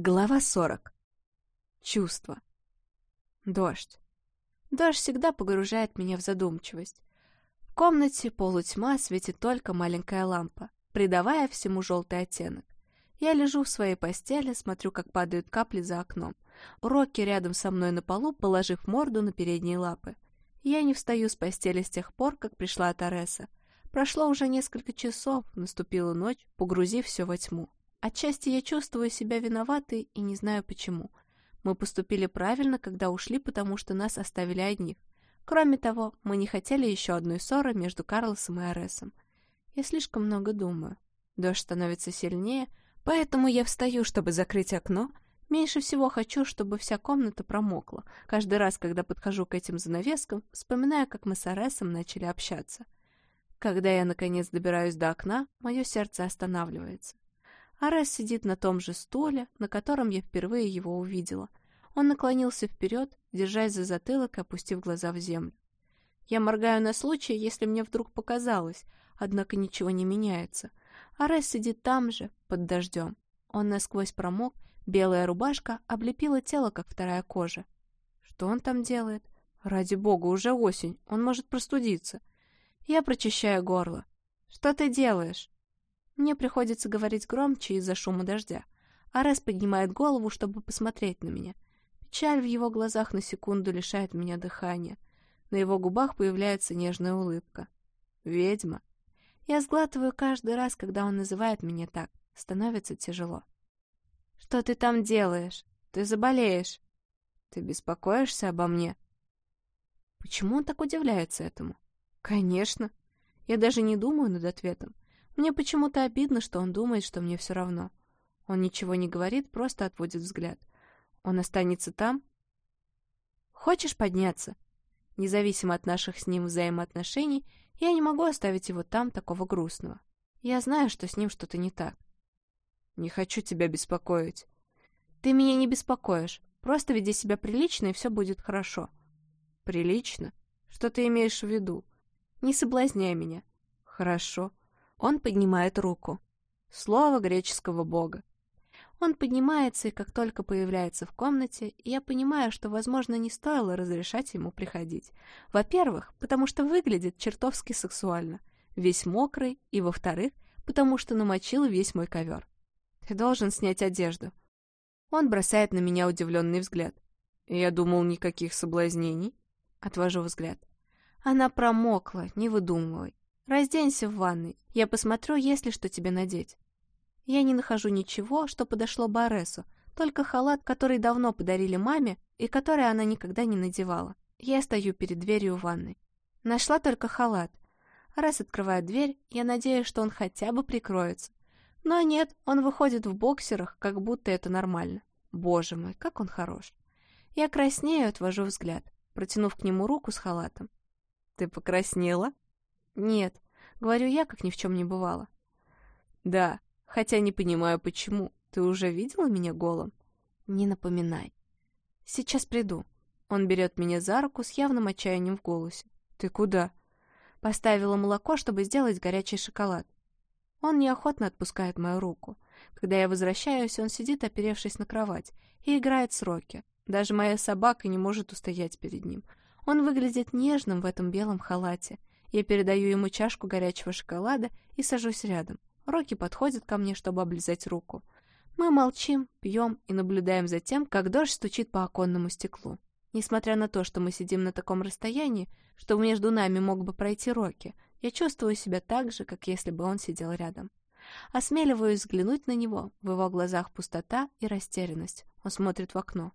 Глава 40. Чувство. Дождь. Дождь всегда погружает меня в задумчивость. В комнате полутьма светит только маленькая лампа, придавая всему желтый оттенок. Я лежу в своей постели, смотрю, как падают капли за окном. Рокки рядом со мной на полу, положив морду на передние лапы. Я не встаю с постели с тех пор, как пришла Тареса. Прошло уже несколько часов, наступила ночь, погрузив все во тьму. Отчасти я чувствую себя виноватой и не знаю почему. Мы поступили правильно, когда ушли, потому что нас оставили одних. Кроме того, мы не хотели еще одной ссоры между Карлосом и Аресом. Я слишком много думаю. Дождь становится сильнее, поэтому я встаю, чтобы закрыть окно. Меньше всего хочу, чтобы вся комната промокла. Каждый раз, когда подхожу к этим занавескам, вспоминаю, как мы с Аресом начали общаться. Когда я, наконец, добираюсь до окна, мое сердце останавливается. Арес сидит на том же стуле, на котором я впервые его увидела. Он наклонился вперед, держась за затылок и опустив глаза в землю. Я моргаю на случай, если мне вдруг показалось, однако ничего не меняется. Арес сидит там же, под дождем. Он насквозь промок, белая рубашка облепила тело, как вторая кожа. Что он там делает? Ради бога, уже осень, он может простудиться. Я прочищаю горло. «Что ты делаешь?» Мне приходится говорить громче из-за шума дождя. Арес поднимает голову, чтобы посмотреть на меня. Печаль в его глазах на секунду лишает меня дыхания. На его губах появляется нежная улыбка. «Ведьма». Я сглатываю каждый раз, когда он называет меня так. Становится тяжело. «Что ты там делаешь? Ты заболеешь?» «Ты беспокоишься обо мне?» Почему он так удивляется этому? «Конечно». Я даже не думаю над ответом. Мне почему-то обидно, что он думает, что мне все равно. Он ничего не говорит, просто отводит взгляд. Он останется там? Хочешь подняться? Независимо от наших с ним взаимоотношений, я не могу оставить его там, такого грустного. Я знаю, что с ним что-то не так. Не хочу тебя беспокоить. Ты меня не беспокоишь. Просто веди себя прилично, и все будет хорошо. Прилично? Что ты имеешь в виду? Не соблазняй меня. Хорошо. Он поднимает руку. Слово греческого бога. Он поднимается, и как только появляется в комнате, я понимаю, что, возможно, не стоило разрешать ему приходить. Во-первых, потому что выглядит чертовски сексуально, весь мокрый, и, во-вторых, потому что намочил весь мой ковер. Ты должен снять одежду. Он бросает на меня удивленный взгляд. Я думал, никаких соблазнений. Отвожу взгляд. Она промокла, не выдумывай. Разденься в ванной, я посмотрю, есть ли что тебе надеть. Я не нахожу ничего, что подошло Баресу, только халат, который давно подарили маме и который она никогда не надевала. Я стою перед дверью ванной. Нашла только халат. Раз открывает дверь, я надеюсь, что он хотя бы прикроется. Но нет, он выходит в боксерах, как будто это нормально. Боже мой, как он хорош. Я краснею отвожу взгляд, протянув к нему руку с халатом. «Ты покраснела?» «Нет», — говорю я, как ни в чем не бывало. «Да, хотя не понимаю, почему. Ты уже видела меня голым?» «Не напоминай». «Сейчас приду». Он берет меня за руку с явным отчаянием в голосе. «Ты куда?» Поставила молоко, чтобы сделать горячий шоколад. Он неохотно отпускает мою руку. Когда я возвращаюсь, он сидит, оперевшись на кровать, и играет с Рокки. Даже моя собака не может устоять перед ним. Он выглядит нежным в этом белом халате. Я передаю ему чашку горячего шоколада и сажусь рядом. Рокки подходит ко мне, чтобы облизать руку. Мы молчим, пьем и наблюдаем за тем, как дождь стучит по оконному стеклу. Несмотря на то, что мы сидим на таком расстоянии, что между нами мог бы пройти Рокки, я чувствую себя так же, как если бы он сидел рядом. Осмеливаюсь взглянуть на него, в его глазах пустота и растерянность. Он смотрит в окно.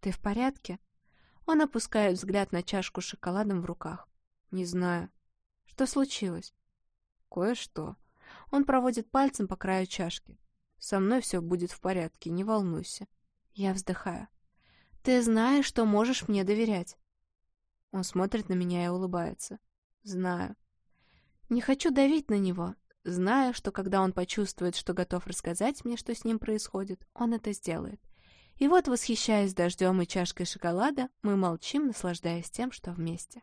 «Ты в порядке?» Он опускает взгляд на чашку с шоколадом в руках. «Не знаю. Что случилось?» «Кое-что». Он проводит пальцем по краю чашки. «Со мной все будет в порядке, не волнуйся». Я вздыхаю. «Ты знаешь, что можешь мне доверять». Он смотрит на меня и улыбается. «Знаю». Не хочу давить на него, зная, что когда он почувствует, что готов рассказать мне, что с ним происходит, он это сделает. И вот, восхищаясь дождем и чашкой шоколада, мы молчим, наслаждаясь тем, что вместе.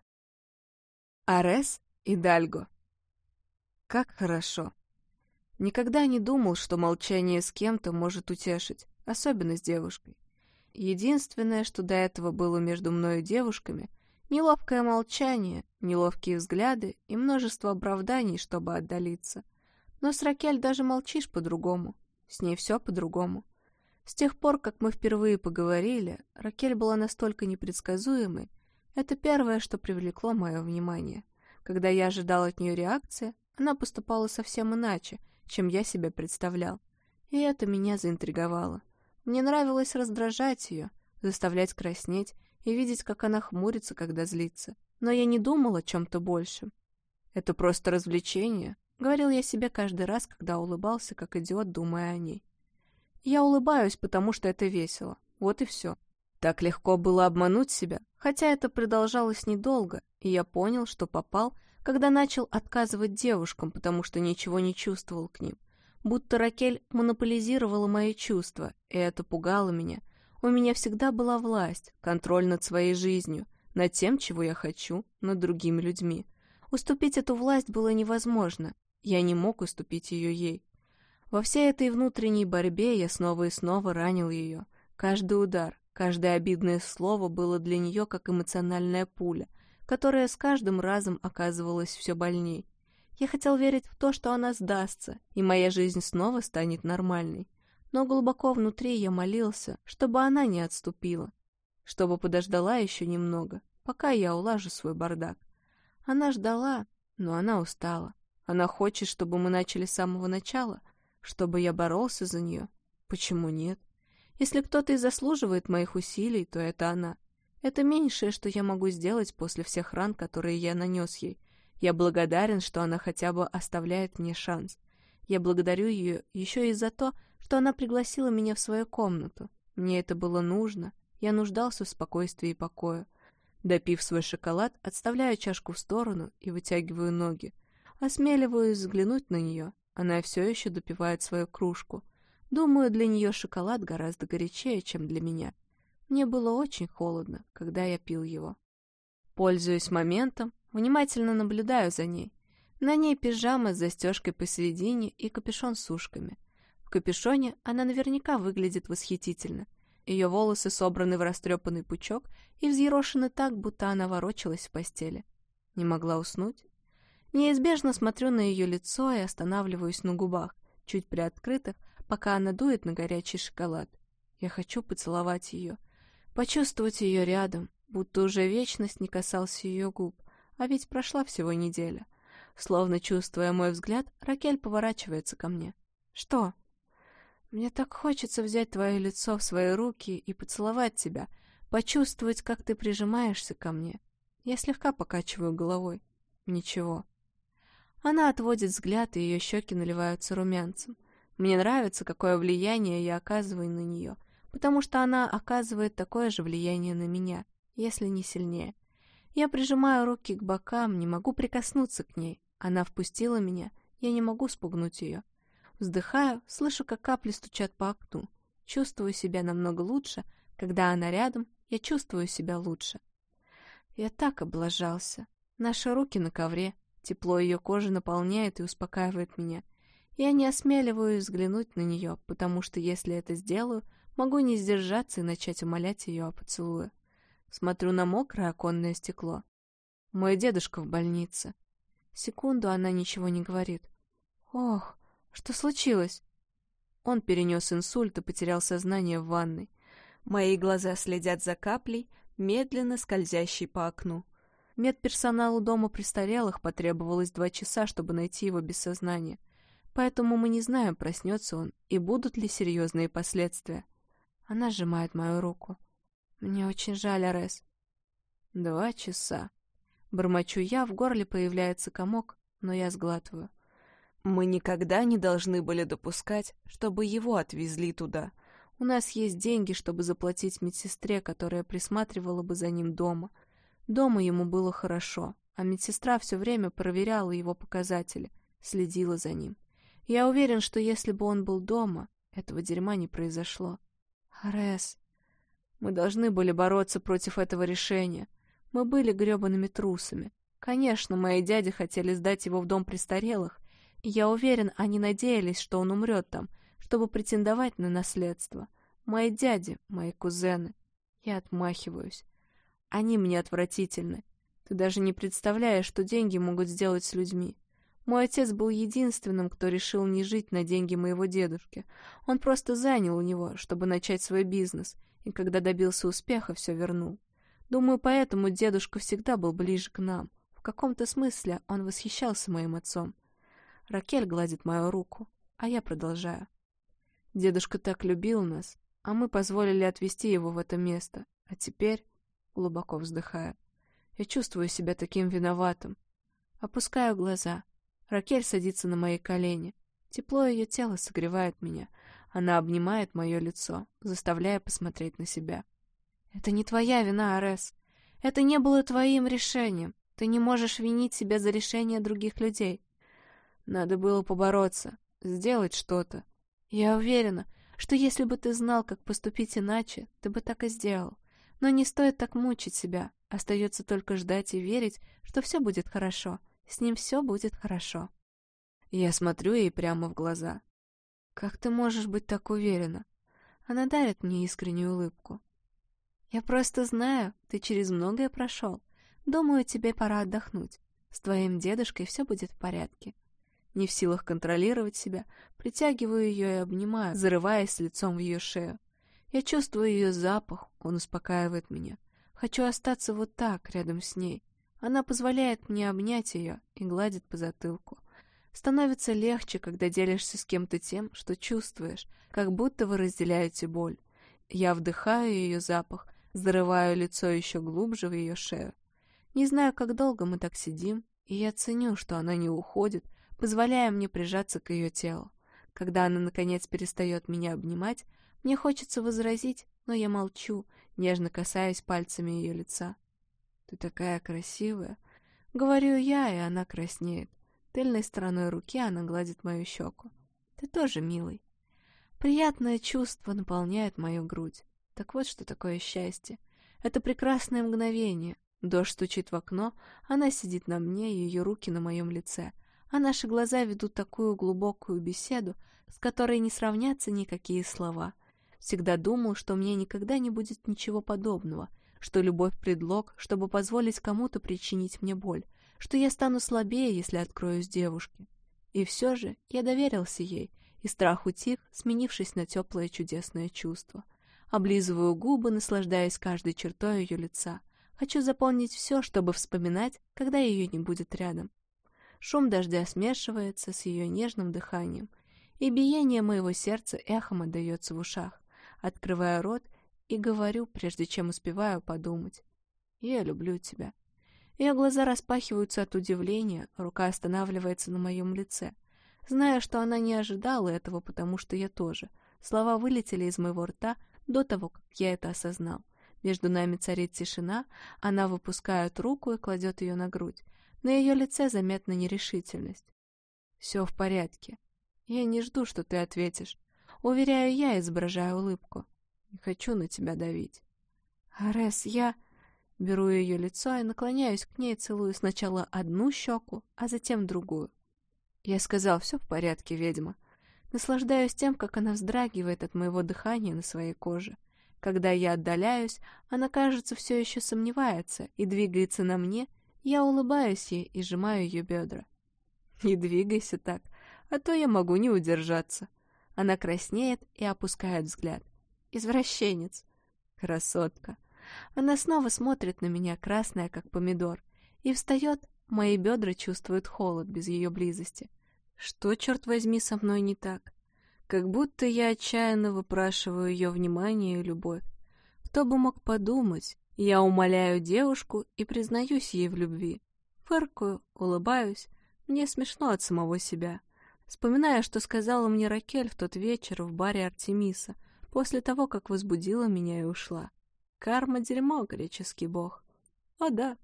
Арес и Дальго. Как хорошо. Никогда не думал, что молчание с кем-то может утешить, особенно с девушкой. Единственное, что до этого было между мной и девушками — неловкое молчание, неловкие взгляды и множество оправданий, чтобы отдалиться. Но с Ракель даже молчишь по-другому. С ней все по-другому. С тех пор, как мы впервые поговорили, Ракель была настолько непредсказуемой. Это первое, что привлекло мое внимание. Когда я ожидал от нее реакции, она поступала совсем иначе, чем я себе представлял. И это меня заинтриговало. Мне нравилось раздражать ее, заставлять краснеть и видеть, как она хмурится, когда злится. Но я не думал о чем-то большем. Это просто развлечение, говорил я себе каждый раз, когда улыбался, как идиот, думая о ней. Я улыбаюсь, потому что это весело. Вот и все. Так легко было обмануть себя, хотя это продолжалось недолго, и я понял, что попал, когда начал отказывать девушкам, потому что ничего не чувствовал к ним будто Ракель монополизировала мои чувства, и это пугало меня. У меня всегда была власть, контроль над своей жизнью, над тем, чего я хочу, над другими людьми. Уступить эту власть было невозможно, я не мог уступить ее ей. Во всей этой внутренней борьбе я снова и снова ранил ее. Каждый удар, каждое обидное слово было для нее как эмоциональная пуля, которая с каждым разом оказывалась все больней. Я хотел верить в то, что она сдастся, и моя жизнь снова станет нормальной. Но глубоко внутри я молился, чтобы она не отступила, чтобы подождала еще немного, пока я улажу свой бардак. Она ждала, но она устала. Она хочет, чтобы мы начали с самого начала, чтобы я боролся за нее. Почему нет? Если кто-то и заслуживает моих усилий, то это она. Это меньшее, что я могу сделать после всех ран, которые я нанес ей — я благодарен, что она хотя бы оставляет мне шанс. Я благодарю ее еще и за то, что она пригласила меня в свою комнату. Мне это было нужно. Я нуждался в спокойствии и покое. Допив свой шоколад, отставляю чашку в сторону и вытягиваю ноги. Осмеливаюсь взглянуть на нее. Она все еще допивает свою кружку. Думаю, для нее шоколад гораздо горячее, чем для меня. Мне было очень холодно, когда я пил его. Пользуясь моментом, Внимательно наблюдаю за ней. На ней пижама с застежкой посередине и капюшон с ушками. В капюшоне она наверняка выглядит восхитительно. Ее волосы собраны в растрепанный пучок и взъерошены так, будто она ворочалась в постели. Не могла уснуть? Неизбежно смотрю на ее лицо и останавливаюсь на губах, чуть приоткрытых, пока она дует на горячий шоколад. Я хочу поцеловать ее, почувствовать ее рядом, будто уже вечность не касался ее губ, а ведь прошла всего неделя. Словно чувствуя мой взгляд, Ракель поворачивается ко мне. «Что?» «Мне так хочется взять твое лицо в свои руки и поцеловать тебя, почувствовать, как ты прижимаешься ко мне. Я слегка покачиваю головой. Ничего». Она отводит взгляд, и ее щеки наливаются румянцем. Мне нравится, какое влияние я оказываю на нее, потому что она оказывает такое же влияние на меня, если не сильнее. Я прижимаю руки к бокам, не могу прикоснуться к ней. Она впустила меня, я не могу спугнуть ее. Вздыхаю, слышу, как капли стучат по окну. Чувствую себя намного лучше. Когда она рядом, я чувствую себя лучше. Я так облажался. Наши руки на ковре. Тепло ее кожи наполняет и успокаивает меня. Я не осмеливаюсь взглянуть на нее, потому что если это сделаю, могу не сдержаться и начать умолять ее о поцелуе. Смотрю на мокрое оконное стекло. Мой дедушка в больнице. Секунду она ничего не говорит. Ох, что случилось? Он перенес инсульт и потерял сознание в ванной. Мои глаза следят за каплей, медленно скользящей по окну. Медперсоналу дома престарелых потребовалось два часа, чтобы найти его без сознания. Поэтому мы не знаем, проснется он и будут ли серьезные последствия. Она сжимает мою руку. Мне очень жаль, Арес. Два часа. Бормочу я, в горле появляется комок, но я сглатываю. Мы никогда не должны были допускать, чтобы его отвезли туда. У нас есть деньги, чтобы заплатить медсестре, которая присматривала бы за ним дома. Дома ему было хорошо, а медсестра все время проверяла его показатели, следила за ним. Я уверен, что если бы он был дома, этого дерьма не произошло. Арес, мы должны были бороться против этого решения. Мы были гребаными трусами. Конечно, мои дяди хотели сдать его в дом престарелых. Я уверен, они надеялись, что он умрет там, чтобы претендовать на наследство. Мои дяди, мои кузены. Я отмахиваюсь. Они мне отвратительны. Ты даже не представляешь, что деньги могут сделать с людьми. Мой отец был единственным, кто решил не жить на деньги моего дедушки. Он просто занял у него, чтобы начать свой бизнес, и когда добился успеха, все вернул. Думаю, поэтому дедушка всегда был ближе к нам. В каком-то смысле он восхищался моим отцом. Ракель гладит мою руку, а я продолжаю. Дедушка так любил нас, а мы позволили отвезти его в это место. А теперь, глубоко вздыхая, я чувствую себя таким виноватым. Опускаю глаза. Ракель садится на мои колени. Тепло ее тела согревает меня. Она обнимает мое лицо, заставляя посмотреть на себя. «Это не твоя вина, Арес. Это не было твоим решением. Ты не можешь винить себя за решение других людей. Надо было побороться, сделать что-то. Я уверена, что если бы ты знал, как поступить иначе, ты бы так и сделал. Но не стоит так мучить себя. Остается только ждать и верить, что все будет хорошо. С ним все будет хорошо. Я смотрю ей прямо в глаза. «Как ты можешь быть так уверена?» Она дарит мне искреннюю улыбку. «Я просто знаю, ты через многое прошел. Думаю, тебе пора отдохнуть. С твоим дедушкой все будет в порядке. Не в силах контролировать себя, притягиваю ее и обнимаю, зарываясь лицом в ее шею. Я чувствую ее запах, он успокаивает меня. Хочу остаться вот так, рядом с ней. Она позволяет мне обнять ее и гладит по затылку. Становится легче, когда делишься с кем-то тем, что чувствуешь, как будто вы разделяете боль. Я вдыхаю ее запах, зарываю лицо еще глубже в ее шею. Не знаю, как долго мы так сидим, и я ценю, что она не уходит, позволяя мне прижаться к ее телу. Когда она, наконец, перестает меня обнимать, мне хочется возразить, но я молчу, нежно касаясь пальцами ее лица. «Ты такая красивая!» Говорю я, и она краснеет. Тыльной стороной руки она гладит мою щеку. «Ты тоже милый». Приятное чувство наполняет мою грудь. Так вот, что такое счастье. Это прекрасное мгновение. Дождь стучит в окно, она сидит на мне, ее руки на моем лице а наши глаза ведут такую глубокую беседу, с которой не сравнятся никакие слова. Всегда думал, что мне никогда не будет ничего подобного, что любовь — предлог, чтобы позволить кому-то причинить мне боль, что я стану слабее, если откроюсь девушке. И все же я доверился ей, и страх утих, сменившись на теплое чудесное чувство. Облизываю губы, наслаждаясь каждой чертой ее лица. Хочу запомнить все, чтобы вспоминать, когда ее не будет рядом. Шум дождя смешивается с ее нежным дыханием, и биение моего сердца эхом отдается в ушах. Открываю рот и говорю, прежде чем успеваю подумать. «Я люблю тебя». Ее глаза распахиваются от удивления, рука останавливается на моем лице. Зная, что она не ожидала этого, потому что я тоже. Слова вылетели из моего рта до того, как я это осознал. Между нами царит тишина, она выпускает руку и кладет ее на грудь. На ее лице заметна нерешительность. «Все в порядке. Я не жду, что ты ответишь. Уверяю я, изображая улыбку. Не хочу на тебя давить». «Арес, я...» Беру ее лицо и наклоняюсь к ней, целую сначала одну щеку, а затем другую. Я сказал, все в порядке, ведьма. Наслаждаюсь тем, как она вздрагивает от моего дыхания на своей коже. Когда я отдаляюсь, она, кажется, все еще сомневается и двигается на мне, я улыбаюсь ей и сжимаю ее бедра. «Не двигайся так, а то я могу не удержаться». Она краснеет и опускает взгляд. «Извращенец». «Красотка». Она снова смотрит на меня, красная, как помидор, и встает, мои бедра чувствуют холод без ее близости. Что, черт возьми, со мной не так? Как будто я отчаянно выпрашиваю ее внимание и любовь. Кто бы мог подумать, я умоляю девушку и признаюсь ей в любви. Фыркаю, улыбаюсь. Мне смешно от самого себя. Вспоминая, что сказала мне Ракель в тот вечер в баре Артемиса, после того, как возбудила меня и ушла. Карма — дерьмо, греческий бог. О да,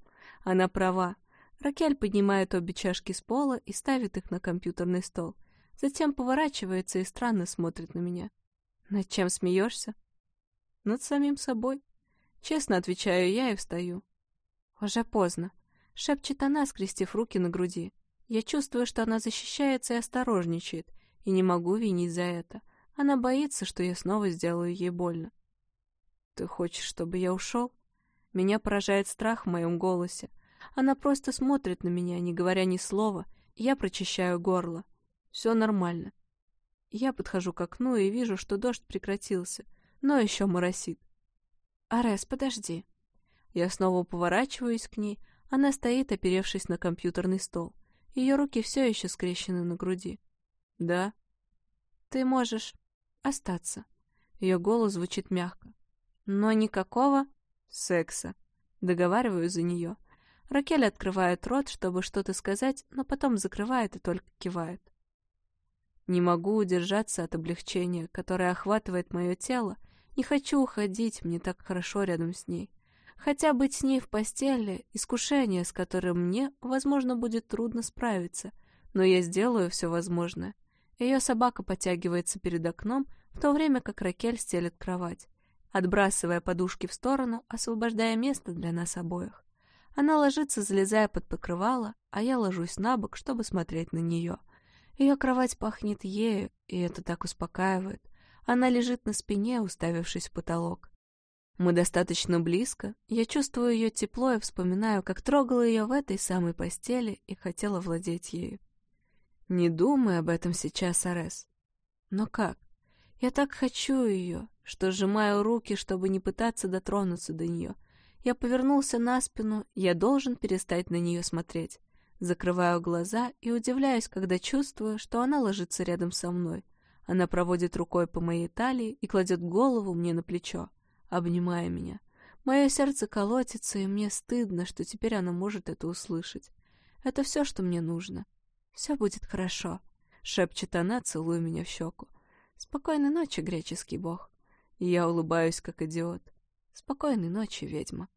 она права. Ракель поднимает обе чашки с пола и ставит их на компьютерный стол. Затем поворачивается и странно смотрит на меня. Над чем смеешься? Над самим собой. Честно отвечаю я и встаю. Уже поздно. Шепчет она, скрестив руки на груди. Я чувствую, что она защищается и осторожничает, и не могу винить за это. Она боится, что я снова сделаю ей больно. «Ты хочешь, чтобы я ушел?» Меня поражает страх в моем голосе. Она просто смотрит на меня, не говоря ни слова, я прочищаю горло. Все нормально. Я подхожу к окну и вижу, что дождь прекратился, но еще моросит. «Арес, подожди». Я снова поворачиваюсь к ней. Она стоит, оперевшись на компьютерный стол. Ее руки все еще скрещены на груди. «Да?» «Ты можешь остаться». Ее голос звучит мягко. «Но никакого секса». Договариваю за нее. Ракель открывает рот, чтобы что-то сказать, но потом закрывает и только кивает. Не могу удержаться от облегчения, которое охватывает мое тело. Не хочу уходить, мне так хорошо рядом с ней. Хотя быть с ней в постели — искушение, с которым мне, возможно, будет трудно справиться, но я сделаю все возможное. Ее собака подтягивается перед окном, в то время как Ракель стелет кровать, отбрасывая подушки в сторону, освобождая место для нас обоих. Она ложится, залезая под покрывало, а я ложусь на бок, чтобы смотреть на нее. Ее кровать пахнет ею, и это так успокаивает. Она лежит на спине, уставившись в потолок. Мы достаточно близко, я чувствую ее тепло и вспоминаю, как трогала ее в этой самой постели и хотела владеть ею. Не думай об этом сейчас, Арес. Но как? Я так хочу ее, что сжимаю руки, чтобы не пытаться дотронуться до нее. Я повернулся на спину, я должен перестать на нее смотреть. Закрываю глаза и удивляюсь, когда чувствую, что она ложится рядом со мной. Она проводит рукой по моей талии и кладет голову мне на плечо, обнимая меня. Мое сердце колотится, и мне стыдно, что теперь она может это услышать. Это все, что мне нужно. Все будет хорошо, — шепчет она, целуя меня в щеку. Спокойной ночи, греческий бог. Я улыбаюсь, как идиот. Спокойной ночи, ведьма.